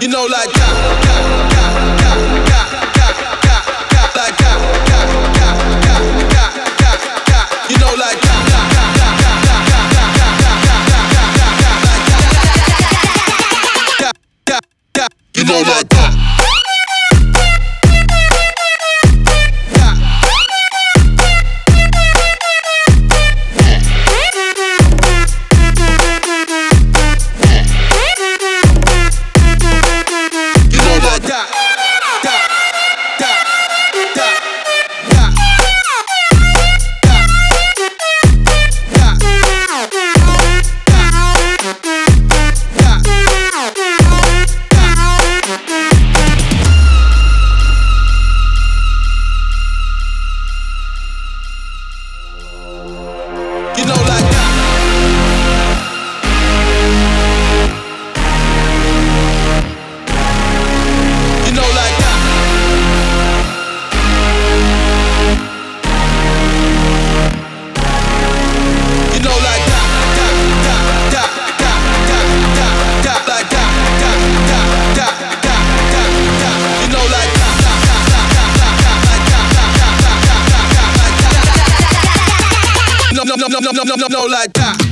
you know, like that, like you know, like that, You know no, no, no, no, no, no, like that.